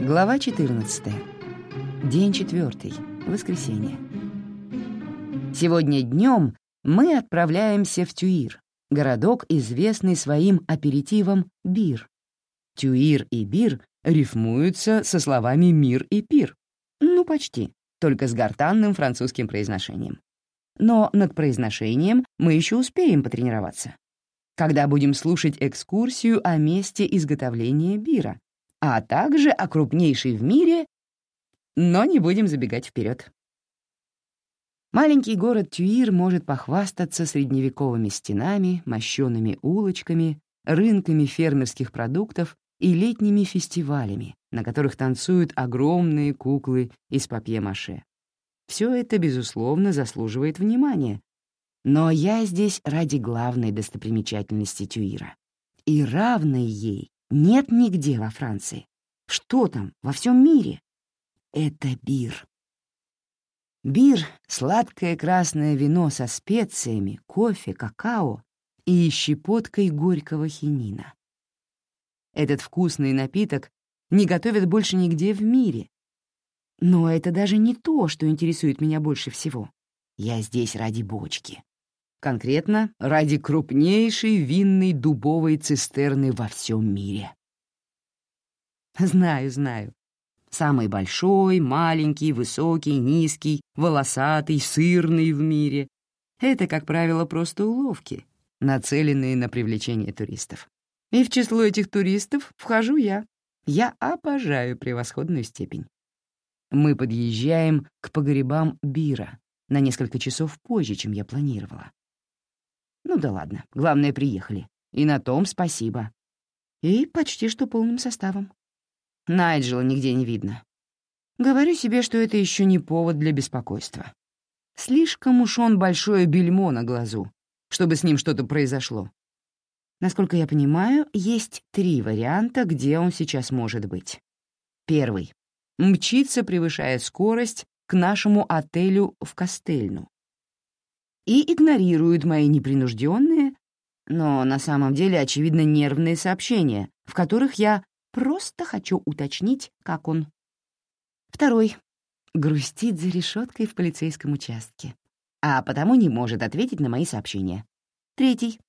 Глава 14. День четвертый. Воскресенье. Сегодня днем мы отправляемся в Тюир, городок, известный своим аперитивом «бир». Тюир и бир рифмуются со словами «мир» и «пир». Ну, почти, только с гортанным французским произношением. Но над произношением мы еще успеем потренироваться. Когда будем слушать экскурсию о месте изготовления бира, а также о крупнейшей в мире, но не будем забегать вперед. Маленький город Тюир может похвастаться средневековыми стенами, мощеными улочками, рынками фермерских продуктов и летними фестивалями, на которых танцуют огромные куклы из папье-маше. Все это, безусловно, заслуживает внимания. Но я здесь ради главной достопримечательности Тюира. И равной ей нет нигде во Франции. Что там во всем мире? Это бир. Бир — сладкое красное вино со специями, кофе, какао и щепоткой горького хинина. Этот вкусный напиток не готовят больше нигде в мире. Но это даже не то, что интересует меня больше всего. Я здесь ради бочки. Конкретно ради крупнейшей винной дубовой цистерны во всем мире. Знаю, знаю. Самый большой, маленький, высокий, низкий, волосатый, сырный в мире. Это, как правило, просто уловки, нацеленные на привлечение туристов. И в число этих туристов вхожу я. Я обожаю превосходную степень. Мы подъезжаем к погребам Бира на несколько часов позже, чем я планировала. Ну да ладно, главное, приехали. И на том спасибо. И почти что полным составом. Найджела нигде не видно. Говорю себе, что это еще не повод для беспокойства. Слишком уж он большое бельмо на глазу, чтобы с ним что-то произошло. Насколько я понимаю, есть три варианта, где он сейчас может быть. Первый. Мчится, превышая скорость, к нашему отелю в Костельну и игнорирует мои непринужденные, но на самом деле, очевидно, нервные сообщения, в которых я просто хочу уточнить, как он. Второй. Грустит за решеткой в полицейском участке, а потому не может ответить на мои сообщения. Третий.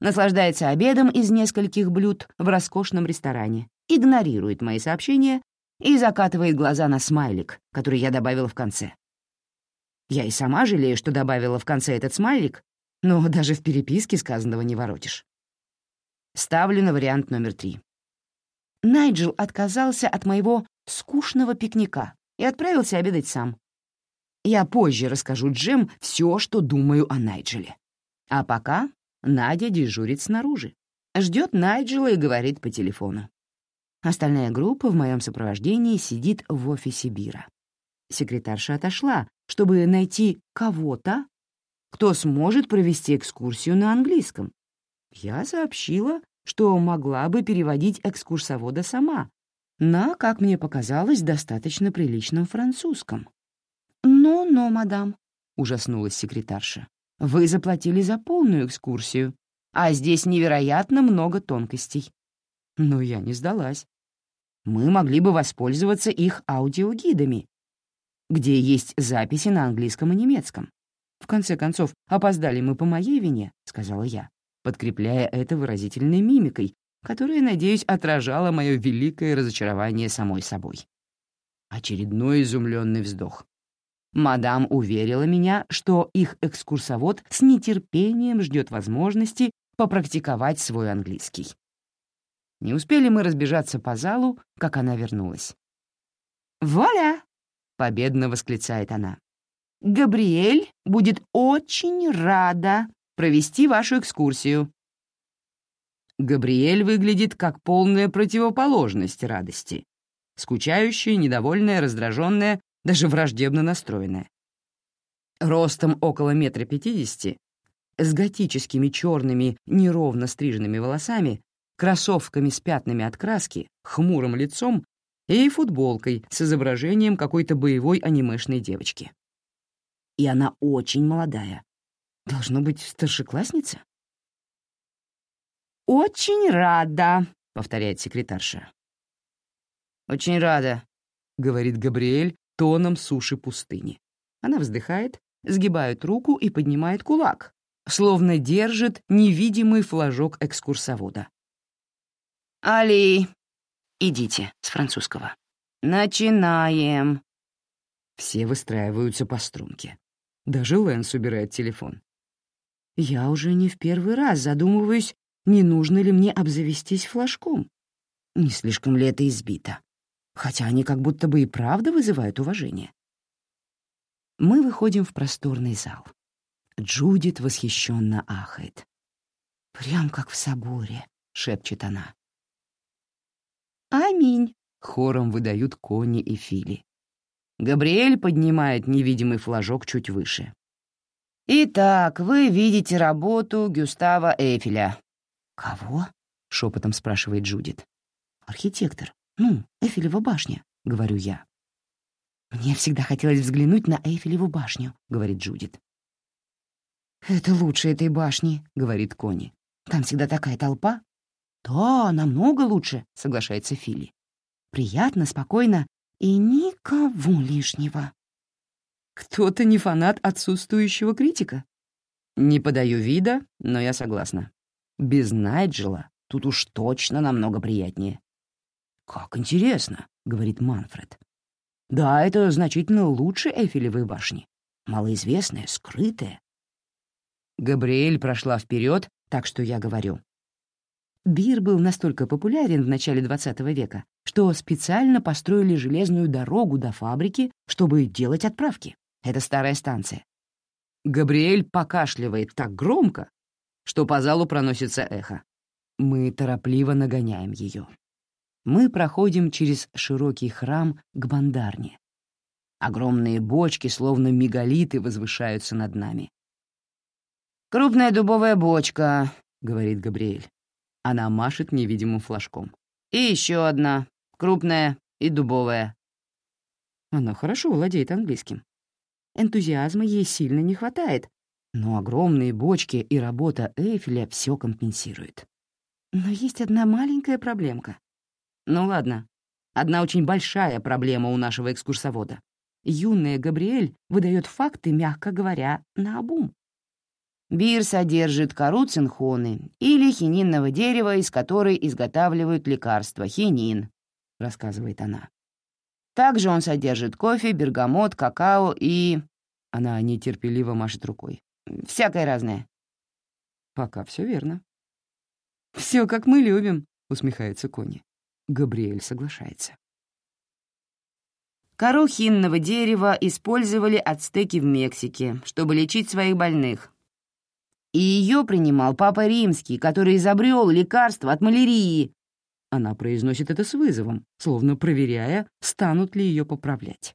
Наслаждается обедом из нескольких блюд в роскошном ресторане, игнорирует мои сообщения и закатывает глаза на смайлик, который я добавил в конце. Я и сама жалею, что добавила в конце этот смайлик, но даже в переписке сказанного не воротишь. Ставлю на вариант номер три. Найджел отказался от моего скучного пикника и отправился обедать сам. Я позже расскажу Джем все, что думаю о Найджеле. А пока Надя дежурит снаружи, ждет Найджела и говорит по телефону. Остальная группа в моем сопровождении сидит в офисе Бира. Секретарша отошла, чтобы найти кого-то, кто сможет провести экскурсию на английском. Я сообщила, что могла бы переводить экскурсовода сама, на, как мне показалось, достаточно приличном французском. «Но-но, мадам», — ужаснулась секретарша, — «вы заплатили за полную экскурсию, а здесь невероятно много тонкостей». Но я не сдалась. Мы могли бы воспользоваться их аудиогидами, где есть записи на английском и немецком. В конце концов, опоздали мы по моей вине, — сказала я, подкрепляя это выразительной мимикой, которая, надеюсь, отражала мое великое разочарование самой собой. Очередной изумленный вздох. Мадам уверила меня, что их экскурсовод с нетерпением ждет возможности попрактиковать свой английский. Не успели мы разбежаться по залу, как она вернулась. «Вуаля!» — победно восклицает она. «Габриэль будет очень рада провести вашу экскурсию». Габриэль выглядит как полная противоположность радости. Скучающая, недовольная, раздраженная, даже враждебно настроенная. Ростом около метра пятидесяти, с готическими черными, неровно стриженными волосами, кроссовками с пятнами от краски, хмурым лицом и футболкой с изображением какой-то боевой анимешной девочки. И она очень молодая. Должно быть, старшеклассница? «Очень рада», — повторяет секретарша. «Очень рада», — говорит Габриэль тоном суши пустыни. Она вздыхает, сгибает руку и поднимает кулак, словно держит невидимый флажок экскурсовода. «Али, идите с французского. Начинаем». Все выстраиваются по струнке. Даже Лэнс убирает телефон. Я уже не в первый раз задумываюсь, не нужно ли мне обзавестись флажком. Не слишком ли это избито? Хотя они как будто бы и правда вызывают уважение. Мы выходим в просторный зал. Джудит восхищенно ахает. «Прям как в соборе», — шепчет она. «Аминь», — хором выдают Кони и Фили. Габриэль поднимает невидимый флажок чуть выше. «Итак, вы видите работу Гюстава Эйфеля». «Кого?» — шепотом спрашивает Джудит. «Архитектор. Ну, Эйфелева башня», — говорю я. «Мне всегда хотелось взглянуть на Эйфелеву башню», — говорит Джудит. «Это лучше этой башни», — говорит Кони. «Там всегда такая толпа». «Да, намного лучше», — соглашается Филли. «Приятно, спокойно и никого лишнего». Кто-то не фанат отсутствующего критика. Не подаю вида, но я согласна. Без Найджела тут уж точно намного приятнее. «Как интересно», — говорит Манфред. «Да, это значительно лучше Эйфелевой башни. Малоизвестная, скрытая, Габриэль прошла вперед, так что я говорю. Бир был настолько популярен в начале XX века, что специально построили железную дорогу до фабрики, чтобы делать отправки. Это старая станция. Габриэль покашливает так громко, что по залу проносится эхо. Мы торопливо нагоняем ее. Мы проходим через широкий храм к бандарне. Огромные бочки, словно мегалиты, возвышаются над нами. «Крупная дубовая бочка», — говорит Габриэль. Она машет невидимым флажком. «И еще одна, крупная и дубовая». Она хорошо владеет английским. Энтузиазма ей сильно не хватает, но огромные бочки и работа Эйфеля все компенсирует. Но есть одна маленькая проблемка. Ну ладно, одна очень большая проблема у нашего экскурсовода. Юная Габриэль выдает факты, мягко говоря, наобум. Бир содержит кору цинхоны или хининного дерева, из которой изготавливают лекарства, хинин, — рассказывает она. Также он содержит кофе, бергамот, какао и... Она нетерпеливо машет рукой. Всякое разное. Пока все верно. Все как мы любим, усмехается Кони. Габриэль соглашается. Кору хинного дерева использовали ацтеки в Мексике, чтобы лечить своих больных, и ее принимал Папа Римский, который изобрел лекарство от малярии. Она произносит это с вызовом, словно проверяя, станут ли ее поправлять.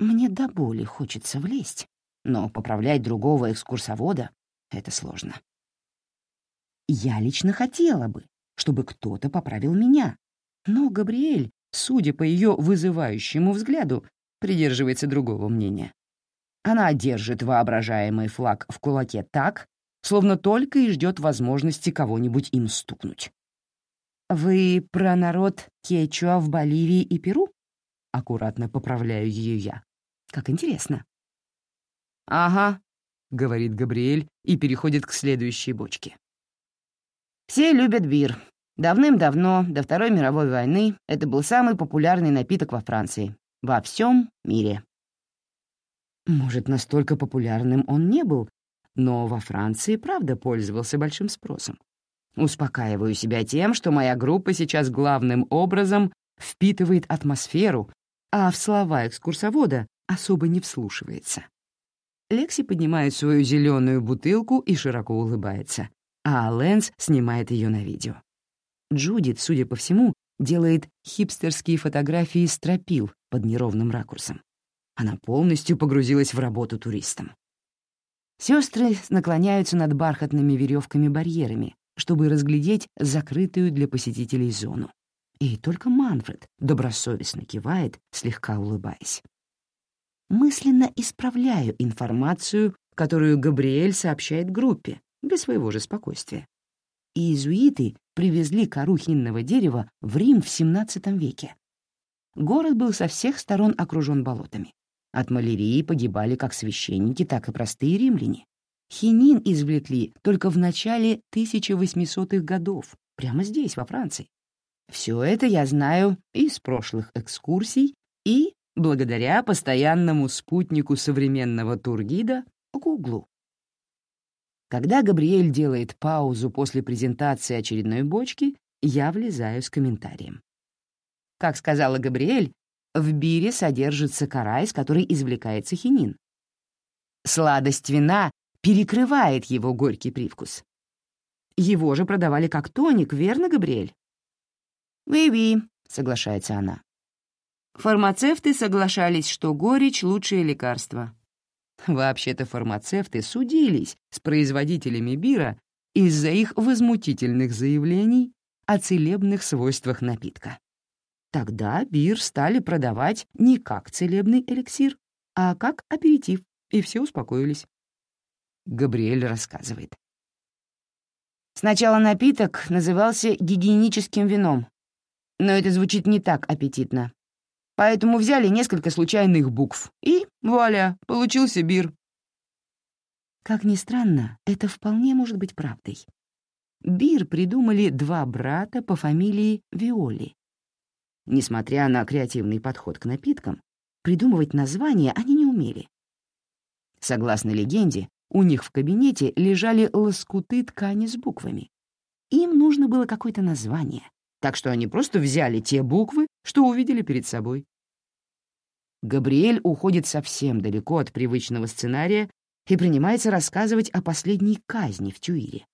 Мне до боли хочется влезть, но поправлять другого экскурсовода — это сложно. Я лично хотела бы, чтобы кто-то поправил меня, но Габриэль, судя по ее вызывающему взгляду, придерживается другого мнения. Она держит воображаемый флаг в кулаке так, словно только и ждет возможности кого-нибудь им стукнуть. «Вы про народ Кечуа в Боливии и Перу?» Аккуратно поправляю ее я. «Как интересно». «Ага», — говорит Габриэль и переходит к следующей бочке. «Все любят бир. Давным-давно, до Второй мировой войны, это был самый популярный напиток во Франции. Во всем мире. Может, настолько популярным он не был, но во Франции правда пользовался большим спросом. Успокаиваю себя тем, что моя группа сейчас главным образом впитывает атмосферу, а в слова экскурсовода особо не вслушивается. Лекси поднимает свою зеленую бутылку и широко улыбается, а Лэнс снимает ее на видео. Джудит, судя по всему, делает хипстерские фотографии стропил под неровным ракурсом. Она полностью погрузилась в работу туристам. Сестры наклоняются над бархатными веревками-барьерами, чтобы разглядеть закрытую для посетителей зону. И только Манфред добросовестно кивает, слегка улыбаясь. Мысленно исправляю информацию, которую Габриэль сообщает группе, без своего же спокойствия. Иезуиты привезли кору хинного дерева в Рим в XVII веке, город был со всех сторон окружен болотами. От малярии погибали как священники, так и простые римляне. Хинин извлекли только в начале 1800-х годов, прямо здесь, во Франции. Все это я знаю из прошлых экскурсий и благодаря постоянному спутнику современного тургида — Гуглу. Когда Габриэль делает паузу после презентации очередной бочки, я влезаю с комментарием. Как сказала Габриэль, в бире содержится кора, из которой извлекается хинин. Сладость вина перекрывает его горький привкус. Его же продавали как тоник, верно, Габриэль? «Ви-ви», — соглашается она. Фармацевты соглашались, что горечь — лучшее лекарство. Вообще-то фармацевты судились с производителями бира из-за их возмутительных заявлений о целебных свойствах напитка. Тогда бир стали продавать не как целебный эликсир, а как аперитив, и все успокоились. Габриэль рассказывает. Сначала напиток назывался гигиеническим вином, но это звучит не так аппетитно. Поэтому взяли несколько случайных букв, и, вуаля, получился бир. Как ни странно, это вполне может быть правдой. Бир придумали два брата по фамилии Виоли. Несмотря на креативный подход к напиткам, придумывать названия они не умели. Согласно легенде, у них в кабинете лежали лоскуты ткани с буквами. Им нужно было какое-то название, так что они просто взяли те буквы, что увидели перед собой. Габриэль уходит совсем далеко от привычного сценария и принимается рассказывать о последней казни в Тюире.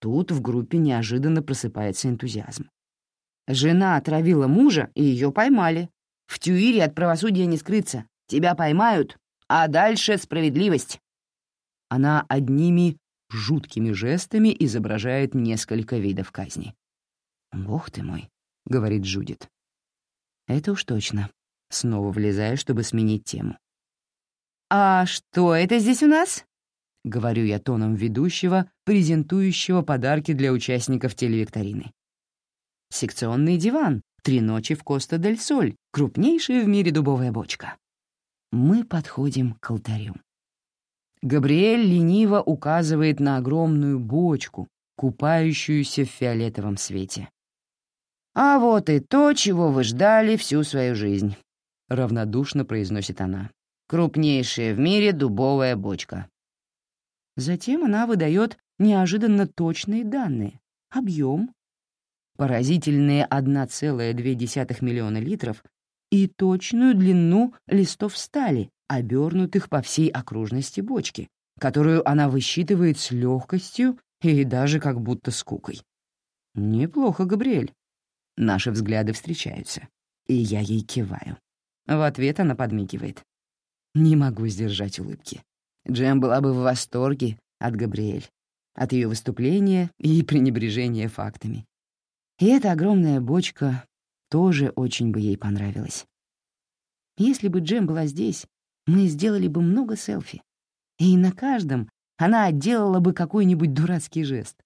Тут в группе неожиданно просыпается энтузиазм. Жена отравила мужа, и ее поймали. В Тюире от правосудия не скрыться. Тебя поймают, а дальше справедливость. Она одними жуткими жестами изображает несколько видов казни. «Бог ты мой», — говорит Джудит. «Это уж точно». Снова влезаю, чтобы сменить тему. «А что это здесь у нас?» — говорю я тоном ведущего, презентующего подарки для участников телевикторины. «Секционный диван, три ночи в Коста-дель-Соль, крупнейшая в мире дубовая бочка». Мы подходим к алтарю. Габриэль лениво указывает на огромную бочку, купающуюся в фиолетовом свете. «А вот и то, чего вы ждали всю свою жизнь», — равнодушно произносит она. «Крупнейшая в мире дубовая бочка». Затем она выдает неожиданно точные данные. Объем, поразительные 1,2 миллиона литров и точную длину листов стали, обернутых по всей окружности бочки, которую она высчитывает с легкостью и даже как будто скукой. «Неплохо, Габриэль». Наши взгляды встречаются, и я ей киваю. В ответ она подмигивает. Не могу сдержать улыбки. Джем была бы в восторге от Габриэль, от ее выступления и пренебрежения фактами. И эта огромная бочка тоже очень бы ей понравилась. Если бы Джем была здесь, мы сделали бы много селфи. И на каждом она отделала бы какой-нибудь дурацкий жест.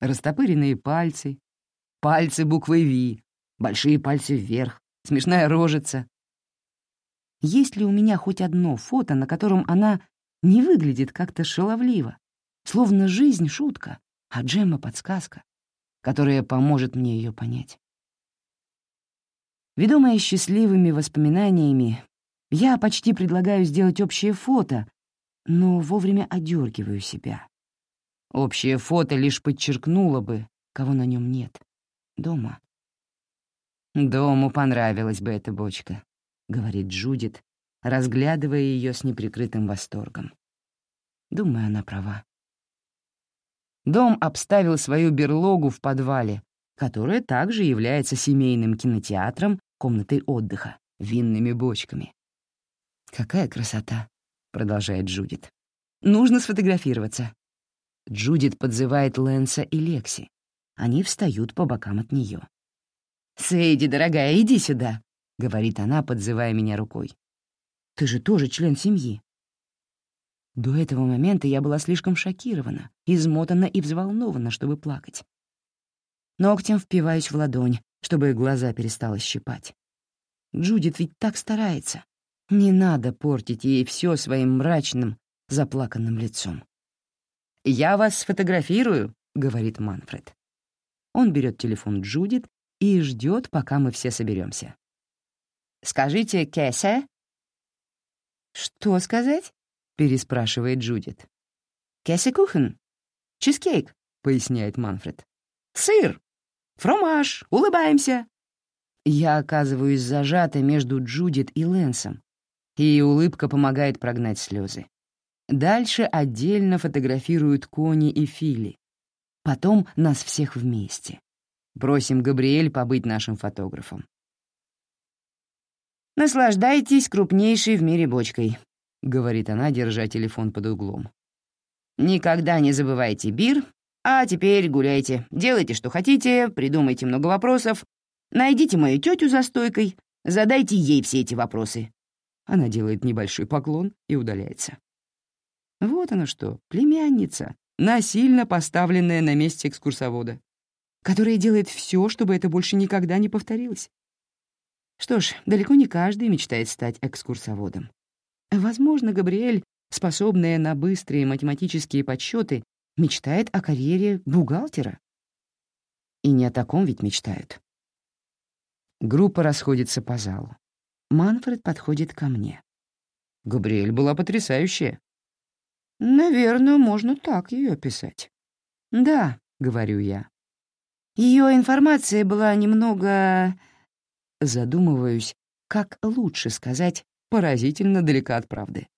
Растопыренные пальцы, пальцы буквы «Ви», большие пальцы вверх, смешная рожица. Есть ли у меня хоть одно фото, на котором она не выглядит как-то шаловливо, словно жизнь — шутка, а Джемма — подсказка, которая поможет мне ее понять? Ведомая счастливыми воспоминаниями, я почти предлагаю сделать общее фото, но вовремя одергиваю себя. Общее фото лишь подчеркнуло бы, кого на нем нет. Дома. «Дому понравилась бы эта бочка», — говорит Джудит, разглядывая ее с неприкрытым восторгом. Думаю, она права. Дом обставил свою берлогу в подвале, которая также является семейным кинотеатром, комнатой отдыха, винными бочками. «Какая красота!» — продолжает Джудит. «Нужно сфотографироваться». Джудит подзывает Лэнса и Лекси. Они встают по бокам от нее. «Сейди, дорогая, иди сюда», — говорит она, подзывая меня рукой. «Ты же тоже член семьи». До этого момента я была слишком шокирована, измотана и взволнована, чтобы плакать. Ногтем впиваюсь в ладонь, чтобы глаза перестало щипать. Джудит ведь так старается. Не надо портить ей все своим мрачным, заплаканным лицом. «Я вас сфотографирую», — говорит Манфред. Он берет телефон Джудит и ждет, пока мы все соберемся. «Скажите, Кэссе?» «Что сказать?» — переспрашивает Джудит. «Кэссе кухен? Чизкейк», — поясняет Манфред. «Сыр! Фромаж! Улыбаемся!» Я оказываюсь зажата между Джудит и Лэнсом, и улыбка помогает прогнать слезы. Дальше отдельно фотографируют Кони и Фили. Потом нас всех вместе. Просим Габриэль побыть нашим фотографом. «Наслаждайтесь крупнейшей в мире бочкой», — говорит она, держа телефон под углом. «Никогда не забывайте бир, а теперь гуляйте, делайте, что хотите, придумайте много вопросов, найдите мою тетю за стойкой, задайте ей все эти вопросы». Она делает небольшой поклон и удаляется. Вот оно что, племянница, насильно поставленная на месте экскурсовода, которая делает все, чтобы это больше никогда не повторилось. Что ж, далеко не каждый мечтает стать экскурсоводом. Возможно, Габриэль, способная на быстрые математические подсчеты, мечтает о карьере бухгалтера. И не о таком ведь мечтают. Группа расходится по залу. Манфред подходит ко мне. Габриэль была потрясающая. Наверное, можно так ее описать. Да, говорю я. Ее информация была немного... Задумываюсь, как лучше сказать, поразительно далека от правды.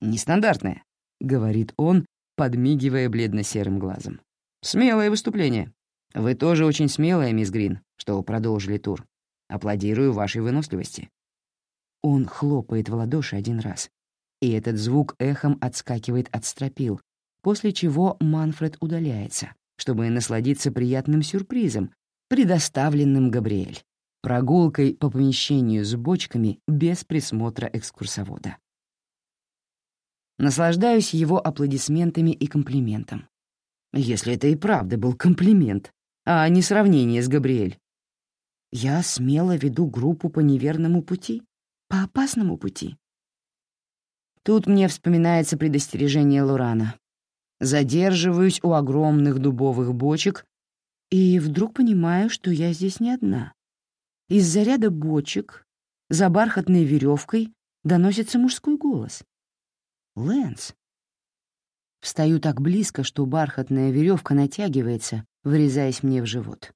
«Нестандартная», — говорит он, подмигивая бледно-серым глазом. «Смелое выступление. Вы тоже очень смелая, мисс Грин, что продолжили тур. Аплодирую вашей выносливости». Он хлопает в ладоши один раз, и этот звук эхом отскакивает от стропил, после чего Манфред удаляется, чтобы насладиться приятным сюрпризом, предоставленным Габриэль, прогулкой по помещению с бочками без присмотра экскурсовода. Наслаждаюсь его аплодисментами и комплиментом. Если это и правда был комплимент, а не сравнение с Габриэль. Я смело веду группу по неверному пути, по опасному пути. Тут мне вспоминается предостережение Лурана. Задерживаюсь у огромных дубовых бочек и вдруг понимаю, что я здесь не одна. Из-за ряда бочек за бархатной веревкой доносится мужской голос. «Лэнс». Встаю так близко, что бархатная веревка натягивается, врезаясь мне в живот.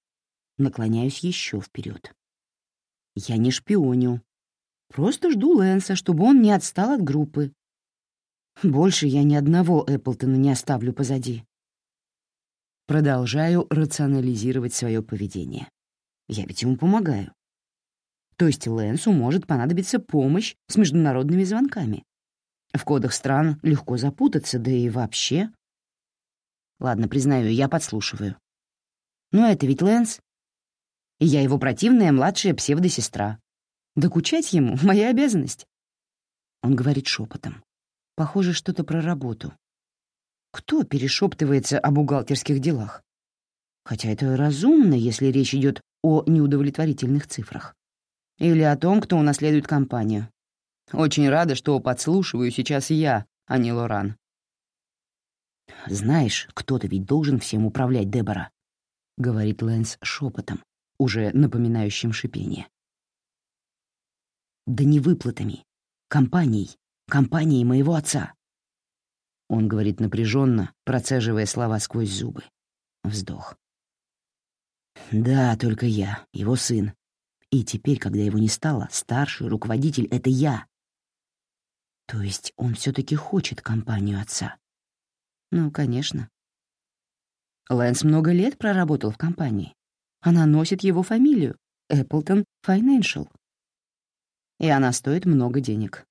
Наклоняюсь еще вперед. Я не шпионю. Просто жду Лэнса, чтобы он не отстал от группы. Больше я ни одного Эпплтона не оставлю позади. Продолжаю рационализировать свое поведение. Я ведь ему помогаю. То есть Лэнсу может понадобиться помощь с международными звонками. В кодах стран легко запутаться, да и вообще. Ладно, признаю, я подслушиваю. Но это ведь Лэнс. И я его противная младшая псевдосестра. Докучать ему — моя обязанность. Он говорит шепотом. Похоже, что-то про работу. Кто перешептывается о бухгалтерских делах? Хотя это разумно, если речь идет о неудовлетворительных цифрах. Или о том, кто унаследует компанию. Очень рада, что подслушиваю сейчас я, а не Лоран. «Знаешь, кто-то ведь должен всем управлять, Дебора», — говорит Лэнс шепотом, уже напоминающим шипение. «Да не выплатами, компанией, компанией моего отца. Он говорит напряженно, процеживая слова сквозь зубы. Вздох. Да, только я, его сын. И теперь, когда его не стало, старший руководитель — это я. То есть он все таки хочет компанию отца? Ну, конечно. Лэнс много лет проработал в компании. Она носит его фамилию — Эпплтон Financial. И она стоит много денег.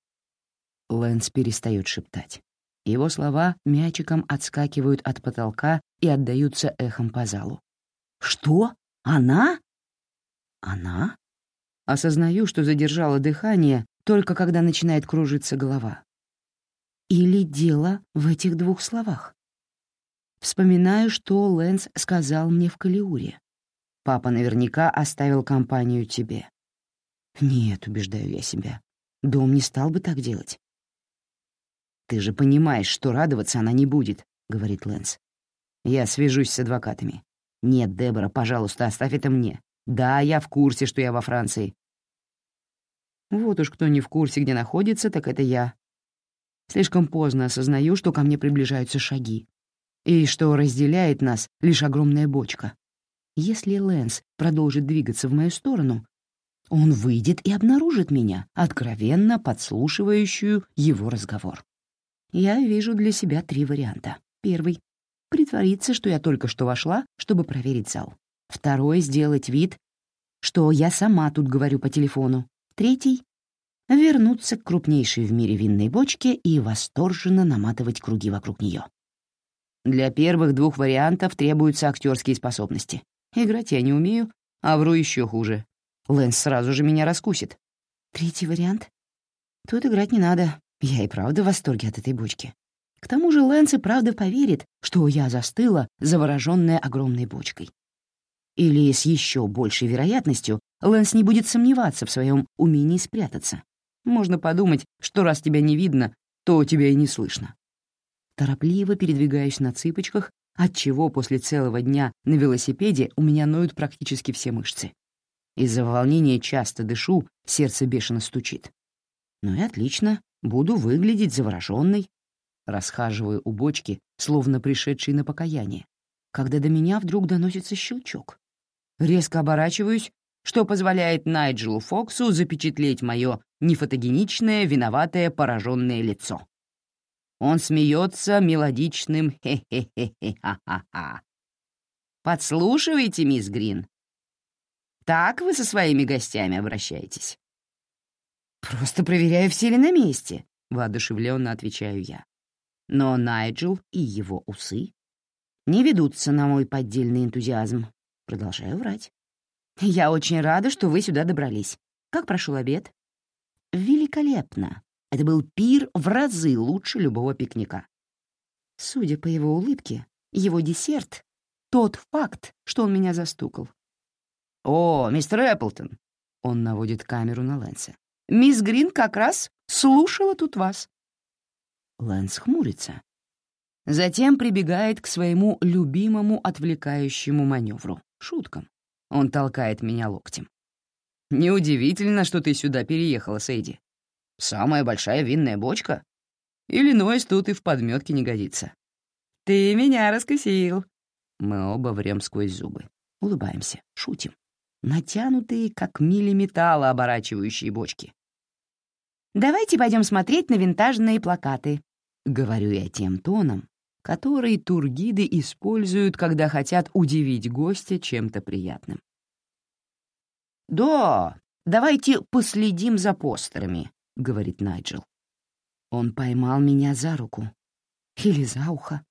Лэнс перестает шептать. Его слова мячиком отскакивают от потолка и отдаются эхом по залу. «Что? Она?» «Она?» Осознаю, что задержала дыхание только когда начинает кружиться голова. Или дело в этих двух словах? Вспоминаю, что Лэнс сказал мне в Калиуре. «Папа наверняка оставил компанию тебе». Нет, убеждаю я себя, дом не стал бы так делать. «Ты же понимаешь, что радоваться она не будет», — говорит Лэнс. «Я свяжусь с адвокатами». «Нет, Дебора, пожалуйста, оставь это мне. Да, я в курсе, что я во Франции». Вот уж кто не в курсе, где находится, так это я. Слишком поздно осознаю, что ко мне приближаются шаги, и что разделяет нас лишь огромная бочка. Если Лэнс продолжит двигаться в мою сторону, он выйдет и обнаружит меня, откровенно подслушивающую его разговор. Я вижу для себя три варианта. Первый — притвориться, что я только что вошла, чтобы проверить зал. Второй — сделать вид, что я сама тут говорю по телефону. Третий — вернуться к крупнейшей в мире винной бочке и восторженно наматывать круги вокруг нее. Для первых двух вариантов требуются актерские способности. Играть я не умею, а вру еще хуже. Лэнс сразу же меня раскусит. Третий вариант? Тут играть не надо. Я и правда в восторге от этой бочки. К тому же Лэнс и правда поверит, что я застыла, заворожённая огромной бочкой. Или с еще большей вероятностью Лэнс не будет сомневаться в своем умении спрятаться. Можно подумать, что раз тебя не видно, то тебя и не слышно. Торопливо передвигаюсь на цыпочках, отчего после целого дня на велосипеде у меня ноют практически все мышцы. Из-за волнения часто дышу, сердце бешено стучит. Ну и отлично, буду выглядеть заворожённой. Расхаживаю у бочки, словно пришедший на покаяние, когда до меня вдруг доносится щелчок. Резко оборачиваюсь, что позволяет Найджелу Фоксу запечатлеть мое нефотогеничное, виноватое, пораженное лицо. Он смеется мелодичным «хе-хе-хе-хе-ха-ха-ха». «Подслушиваете, мисс Грин?» Так вы со своими гостями обращаетесь?» «Просто проверяю, все ли на месте», — воодушевленно отвечаю я. Но Найджел и его усы не ведутся на мой поддельный энтузиазм. Продолжаю врать. «Я очень рада, что вы сюда добрались. Как прошел обед?» «Великолепно. Это был пир в разы лучше любого пикника». Судя по его улыбке, его десерт — тот факт, что он меня застукал. «О, мистер Эпплтон!» — он наводит камеру на Лэнса. «Мисс Грин как раз слушала тут вас». Лэнс хмурится. Затем прибегает к своему любимому отвлекающему маневру — шуткам. Он толкает меня локтем. «Неудивительно, что ты сюда переехала, Сейди. Самая большая винная бочка? Иллинойс тут и в подметке не годится». «Ты меня раскусил». Мы оба врем сквозь зубы. Улыбаемся, шутим натянутые, как мили металла, оборачивающие бочки. «Давайте пойдем смотреть на винтажные плакаты», — говорю я тем тоном, который тургиды используют, когда хотят удивить гостя чем-то приятным. «Да, давайте последим за постерами», — говорит Найджел. Он поймал меня за руку или за ухо.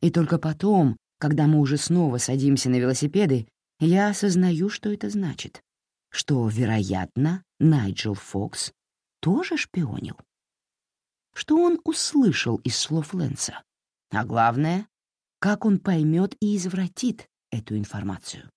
И только потом, когда мы уже снова садимся на велосипеды, я осознаю, что это значит. Что, вероятно, Найджел Фокс тоже шпионил. Что он услышал из слов Лэнса. А главное, как он поймет и извратит эту информацию.